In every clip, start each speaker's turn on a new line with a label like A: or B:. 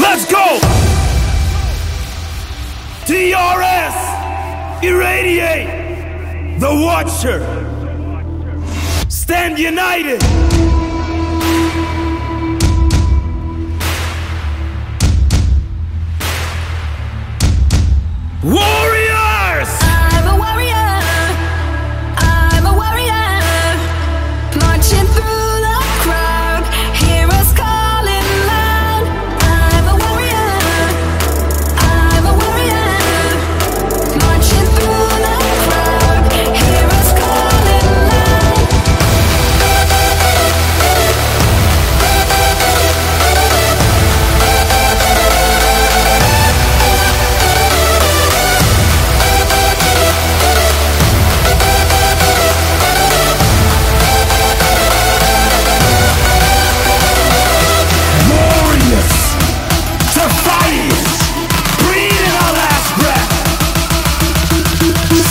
A: Let's go! DRS! Irradiate! The Watcher! Stand united! Warriors!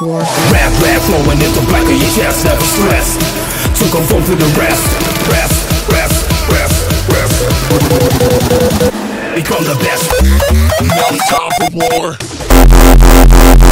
B: Warfare.
A: Rap, rap, flowing into black of your chest, never stress. To conform to the rest. Rest, rest, rest, rest. Become the best. Now it's time for war.